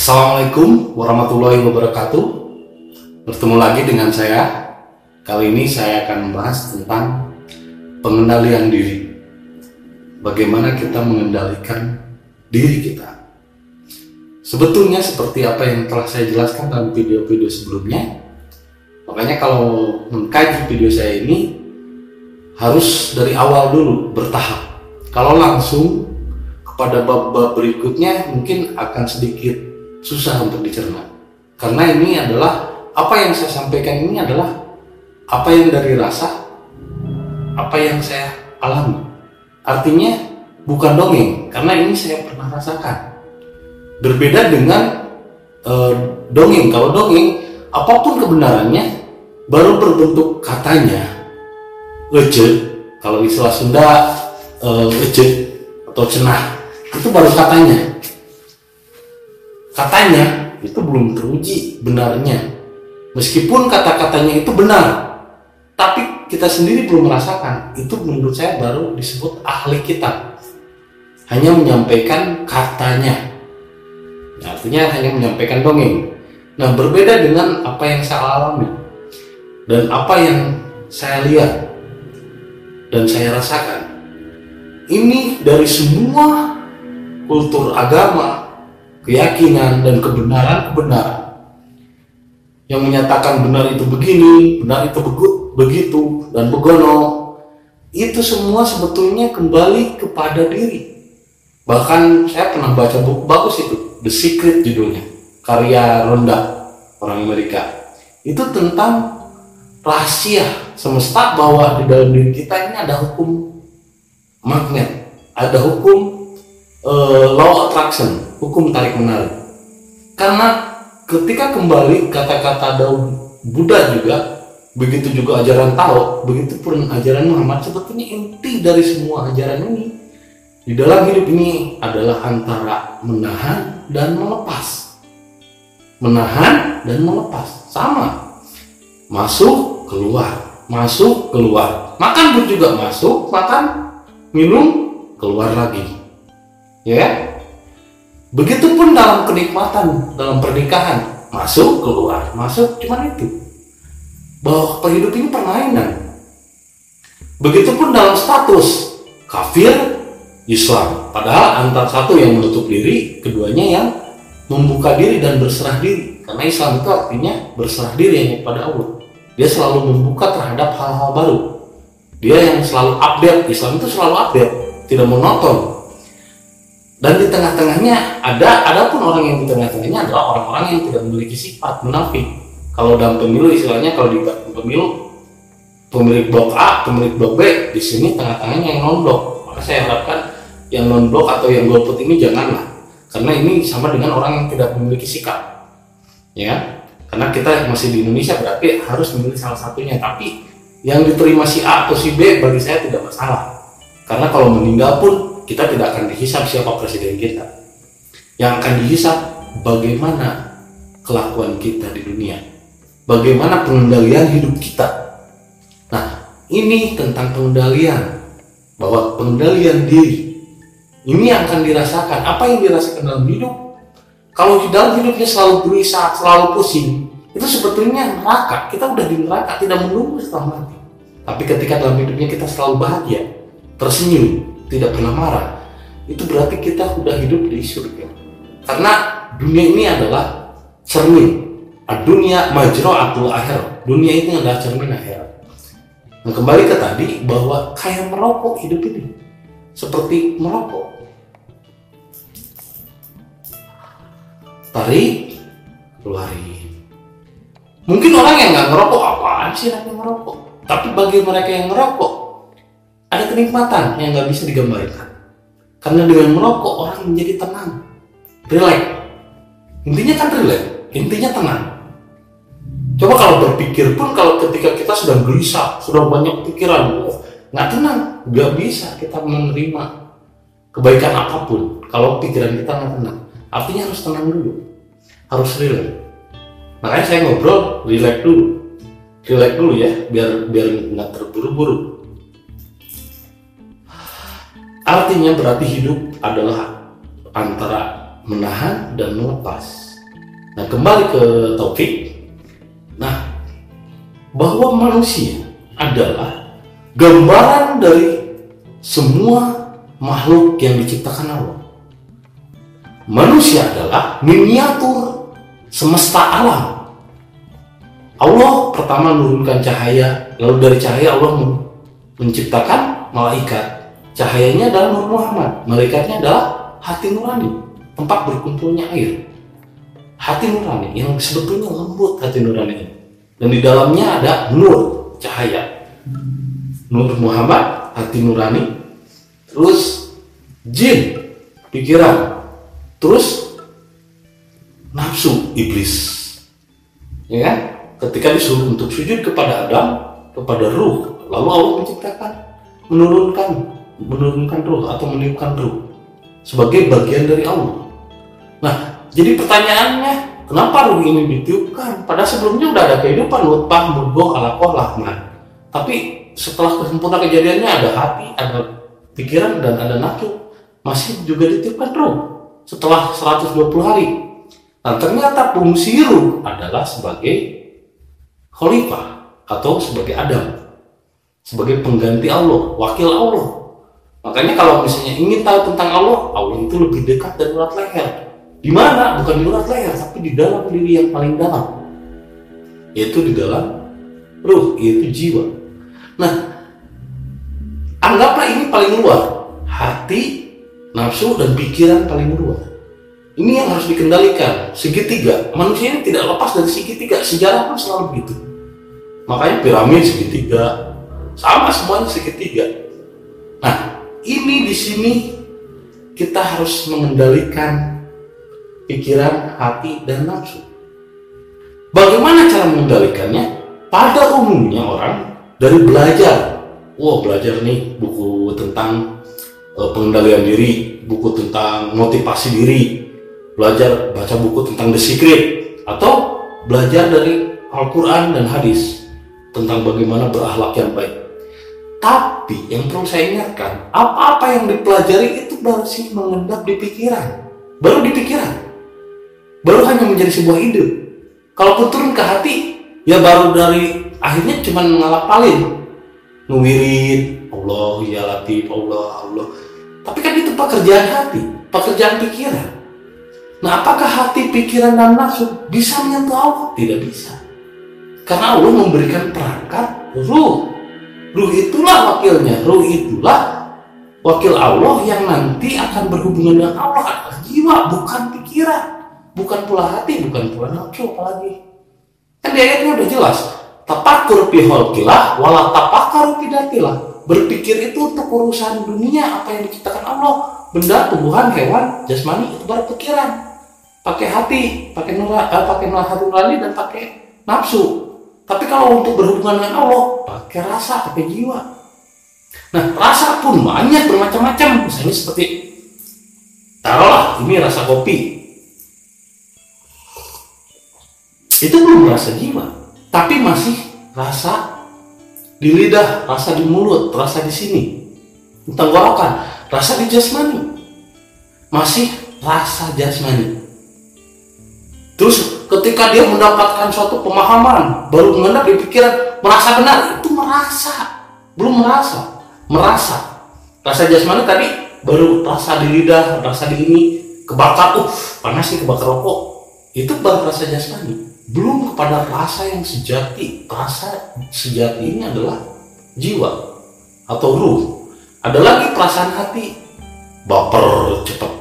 Assalamualaikum warahmatullahi wabarakatuh. Bertemu lagi dengan saya. Kali ini saya akan membahas tentang pengendalian diri. Bagaimana kita mengendalikan diri kita. Sebetulnya seperti apa yang telah saya jelaskan dalam video-video sebelumnya. Makanya kalau mengkaji video saya ini harus dari awal dulu bertahap. Kalau langsung kepada bab-bab berikutnya mungkin akan sedikit susah untuk dicerna. Karena ini adalah apa yang saya sampaikan ini adalah apa yang dari rasa, apa yang saya alami. Artinya bukan dongeng, karena ini saya pernah rasakan. Berbeda dengan uh, dongeng. Kalau dongeng, apa pun kebenarannya baru berbentuk katanya. Ece, kalau istilah Sunda ece atau cenah itu baru katanya katanya itu belum teruji benarnya. Meskipun kata-katanya itu benar, tapi kita sendiri belum merasakan. Itu menurut saya baru disebut ahli kitab. Hanya menyampaikan katanya. Nah, artinya hanya menyampaikan dongeng. Nah, berbeda dengan apa yang saya alami dan apa yang saya lihat dan saya rasakan. Ini dari semua kultur agama, keyakinan dan kebenaran-kebenaran yang menyatakan benar itu begini, benar itu begitu dan begono itu semua sebetulnya kembali kepada diri. Bahkan saya pernah baca buku bagus itu, The Secret judulnya, karya Ronda orang Amerika. Itu tentang rahasia semesta bahwa di dalam diri kita ini ada hukum magnet, ada hukum uh, law attraction, hukum tarik menarik. Karena ketika kembali kata-kata Daud Buddha juga, begitu juga ajaran Tao, begitu pun ajaran Muhammad sebetulnya inti dari semua ajaran ini di dalam hidup ini adalah antara menahan dan melepas. Menahan dan melepas sama. Masuk, keluar, masuk, keluar. Makan pun juga masuk, makan, minum, keluar lagi. Ya, Begitupun dalam kenikmatan, dalam pernikahan, masuk, keluar, masuk, cuma itu. Bahwa hidup ini permainan. Begitupun dalam status kafir, Islam. Padahal antara satu yang menutup diri, keduanya yang membuka diri dan berserah diri. Karena Islam itu artinya berserah diri hanya kepada Allah. Dia selalu membuka terhadap hal-hal baru. Dia yang selalu update. Islam itu selalu update, tidak monoton dan di tengah-tengahnya ada ada pun orang yang di tengah-tengahnya adalah orang-orang yang tidak memiliki sifat munafik. Kalau dalam pemilu istilahnya kalau di pemilu pemilik blok A pemilik blok B di sini tengah-tengahnya yang non blok maka saya harapkan yang non blok atau yang golput ini janganlah. Karena ini sama dengan orang yang tidak memiliki sikap. Ya karena kita masih di Indonesia berarti harus memilih salah satunya. Tapi yang diterima si A atau si B bagi saya tidak masalah. Karena kalau meninggal pun kita tidak akan dihisap siapa presiden kita. Yang akan dihisap bagaimana kelakuan kita di dunia. Bagaimana pengendalian hidup kita. Nah, ini tentang pengendalian bahwa pengendalian diri ini yang akan dirasakan. Apa yang dirasakan dalam hidup? Kalau di dalam hidupnya selalu berusaha, selalu pusing, itu sebetulnya neraka. Kita udah di neraka, tidak menunggu setelah mati. Tapi ketika dalam hidupnya kita selalu bahagia, tersenyum, tidak pernah marah, itu berarti kita sudah hidup di surga. Karena dunia ini adalah cermin. Dunia majro atau akhir. Dunia ini adalah cermin akhir. Nah kembali ke tadi bahwa kayak merokok hidup ini. Seperti merokok. Tarik, keluarin. Mungkin orang yang nggak ngerokok apaan sih yang ngerokok. Tapi bagi mereka yang ngerokok, ada kenikmatan yang nggak bisa digambarkan. Karena dengan merokok orang menjadi tenang, relax. Intinya kan relax, intinya tenang. Coba kalau berpikir pun kalau ketika kita sudah gelisah, sudah banyak pikiran, oh, nggak tenang, nggak bisa kita menerima kebaikan apa pun. Kalau pikiran kita nggak tenang, artinya harus tenang dulu, harus relax. Makanya saya ngobrol, relax dulu, relax dulu ya, biar biar nggak terburu-buru Artinya berarti hidup adalah antara menahan dan melepas. Nah kembali ke topik. Nah bahwa manusia adalah gambaran dari semua makhluk yang diciptakan Allah. Manusia adalah miniatur semesta alam. Allah pertama menurunkan cahaya, lalu dari cahaya Allah menciptakan malaikat. Cahayanya adalah Nur Muhammad, malaikatnya adalah hati nurani, tempat berkumpulnya air. Hati nurani yang sebetulnya lembut hati nurani ini. Dan di dalamnya ada nur, cahaya. Nur Muhammad, hati nurani, terus jin, pikiran, terus nafsu iblis. Ya kan? Ketika disuruh untuk sujud kepada Adam, kepada ruh, lalu Allah menciptakan, menurunkan, menurunkan ruh atau meniupkan ruh sebagai bagian dari Allah. Nah, jadi pertanyaannya, kenapa ruh ini ditiupkan? Padahal sebelumnya udah ada kehidupan, nutfah, mudghah, alaqah, lahman. Tapi setelah kesempurnaan kejadiannya ada hati, ada pikiran dan ada nafsu. Masih juga ditiupkan ruh setelah 120 hari. Nah, ternyata fungsi ruh adalah sebagai khalifah atau sebagai Adam. Sebagai pengganti Allah, wakil Allah. Makanya kalau misalnya ingin tahu tentang Allah, Allah itu lebih dekat dari urat leher. Di mana? Bukan di urat leher, tapi di dalam diri yang paling dalam. Yaitu di dalam ruh, yaitu jiwa. Nah, anggaplah ini paling luar. Hati, nafsu, dan pikiran paling luar. Ini yang harus dikendalikan. Segitiga. Manusia ini tidak lepas dari segitiga. Sejarah pun selalu begitu. Makanya piramid segitiga. Sama semuanya segitiga. Nah, ini di sini kita harus mengendalikan pikiran, hati, dan nafsu. Bagaimana cara mengendalikannya? Pada umumnya orang dari belajar. Wah, belajar nih buku tentang uh, pengendalian diri, buku tentang motivasi diri, belajar baca buku tentang The Secret, atau belajar dari Al-Quran dan hadis tentang bagaimana berakhlak yang baik. Tapi yang perlu saya ingatkan, apa-apa yang dipelajari itu baru sih mengendap di pikiran, baru di pikiran, baru hanya menjadi sebuah ide. Kalaupun turun ke hati, ya baru dari akhirnya cuma ngalapalin, ngewirid, Allah ya latif, Allah Allah. Tapi kan itu pekerjaan hati, pekerjaan pikiran. Nah, apakah hati, pikiran, dan nafsu bisa menyentuh Allah? Tidak bisa. Karena Allah memberikan perangkat ruh. Ruh itulah wakilnya. Ruh itulah wakil Allah yang nanti akan berhubungan dengan Allah adalah jiwa, bukan pikiran. Bukan pula hati, bukan pula nafsu apalagi. Kan di ayatnya udah jelas. Tapakur piholkilah, wala tapakar tidatilah. Berpikir itu untuk urusan dunia, apa yang diciptakan Allah. Benda, tumbuhan, hewan, jasmani, itu baru pikiran pakai hati, pakai nurani, eh, pakai hati nurani dan pakai nafsu. Tapi kalau untuk berhubungan dengan Allah, pakai rasa, pakai jiwa. Nah, rasa pun banyak bermacam-macam. Misalnya seperti taruhlah ini rasa kopi. Itu belum rasa jiwa, tapi masih rasa di lidah, rasa di mulut, rasa di sini, tenggorokan, rasa di jasmani, masih rasa jasmani. Terus ketika dia mendapatkan suatu pemahaman, baru mengendap di pikiran, merasa benar, itu merasa, belum merasa, merasa. Rasa jasmani tadi baru rasa di lidah, rasa di ini, kebakar, uh, panas nih kebakar rokok. Itu baru rasa jasmani. Belum kepada rasa yang sejati. Rasa sejati ini adalah jiwa atau ruh. Ada lagi perasaan hati, baper cepat.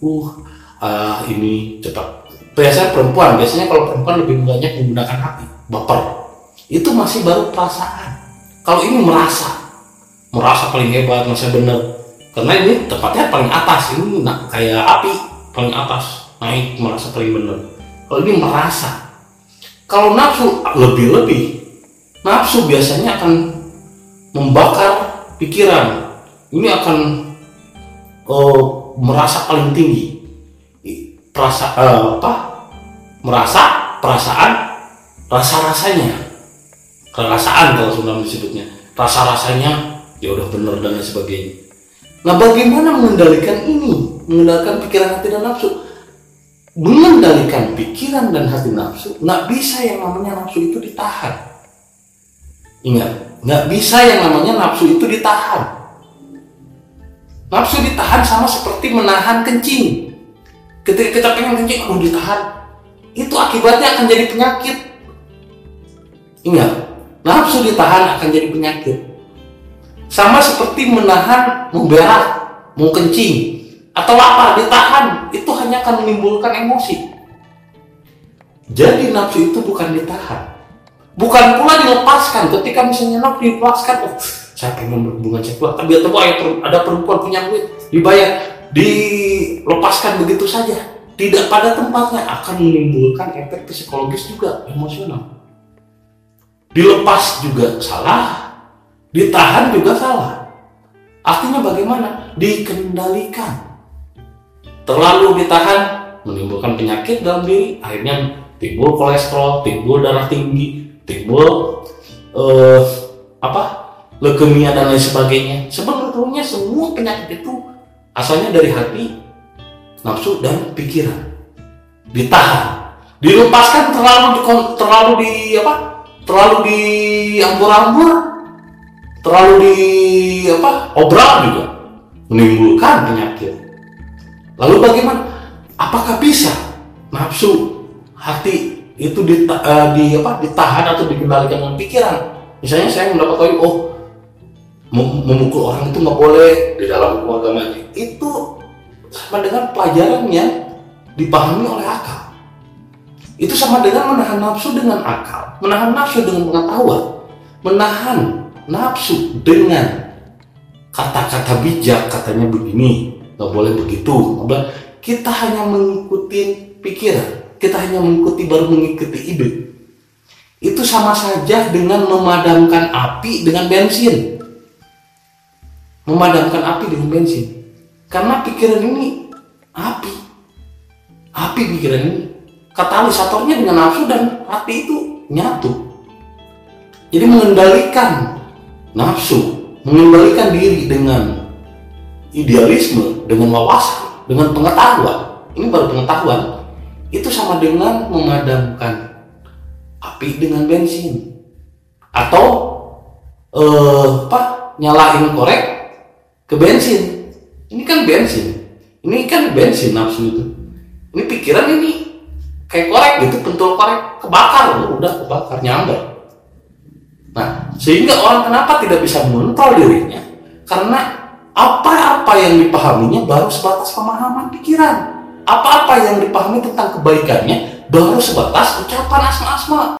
Uh, ah, ini cepat biasanya perempuan biasanya kalau perempuan lebih banyak menggunakan hati baper itu masih baru perasaan. Kalau ini merasa merasa paling hebat merasa benar. Karena ini tepatnya paling atas ini nah, kayak api paling atas naik merasa paling benar. Kalau ini merasa kalau nafsu lebih-lebih nafsu biasanya akan membakar pikiran. Ini akan oh, merasa paling tinggi. Perasa uh, apa merasa perasaan rasa rasanya kerasaan kalau sudah disebutnya. Rasa rasanya ya udah benar dan lain sebagainya. Nah bagaimana mengendalikan ini? Mengendalikan pikiran hati dan nafsu. Mengendalikan pikiran dan hati nafsu nggak bisa yang namanya nafsu itu ditahan. Ingat nggak bisa yang namanya nafsu itu ditahan. Nafsu ditahan sama seperti menahan kencing. Ketika kita pengen kencing mau ditahan itu akibatnya akan jadi penyakit. Ingat nafsu ditahan akan jadi penyakit. Sama seperti menahan mau berak mau kencing atau apa ditahan itu hanya akan menimbulkan emosi. Jadi nafsu itu bukan ditahan. Bukan pula dilepaskan. Ketika misalnya nafsu dilepaskan oh saya pengen berhubungan seksual tapi ada perempuan punya duit dibayar. Dilepaskan begitu saja tidak pada tempatnya akan menimbulkan efek psikologis juga emosional. Dilepas juga salah ditahan juga salah. Artinya bagaimana? Dikendalikan. Terlalu ditahan menimbulkan penyakit dalam diri akhirnya timbul kolesterol timbul darah tinggi timbul uh, apa? Leukemia dan lain sebagainya. Sebetulnya semua penyakit itu asalnya dari hati, nafsu dan pikiran. Ditahan, dilepaskan terlalu terlalu di apa? Terlalu di ambur-ambur, terlalu di apa? Obral juga menimbulkan penyakit. Lalu bagaimana? Apakah bisa nafsu hati itu di, uh, di apa ditahan atau dikendalikan dengan pikiran? Misalnya saya mendapat oh memukul orang itu nggak boleh di dalam agama itu sama dengan pelajaran yang dipahami oleh akal. Itu sama dengan menahan nafsu dengan akal. Menahan nafsu dengan pengetahuan. Menahan nafsu dengan kata-kata bijak katanya begini nggak boleh begitu. Kita hanya mengikuti pikiran. Kita hanya mengikuti baru mengikuti ide. Itu sama saja dengan memadamkan api dengan bensin. Memadamkan api dengan bensin karena pikiran ini api. Api pikiran ini. Katalisatornya dengan nafsu dan hati itu nyatu. Jadi mengendalikan nafsu mengendalikan diri dengan idealisme dengan wawasan dengan pengetahuan. Ini baru pengetahuan. Itu sama dengan memadamkan api dengan bensin. Atau eh, apa nyalain korek ke bensin ini kan bensin. Ini kan bensin nafsu itu. Ini pikiran ini kayak korek gitu pentul korek. Kebakar. Loh udah kebakar. Nyamber nah sehingga orang kenapa tidak bisa mengontrol dirinya? Karena apa-apa yang dipahaminya baru sebatas pemahaman pikiran. Apa-apa yang dipahami tentang kebaikannya baru sebatas ucapan asma-asma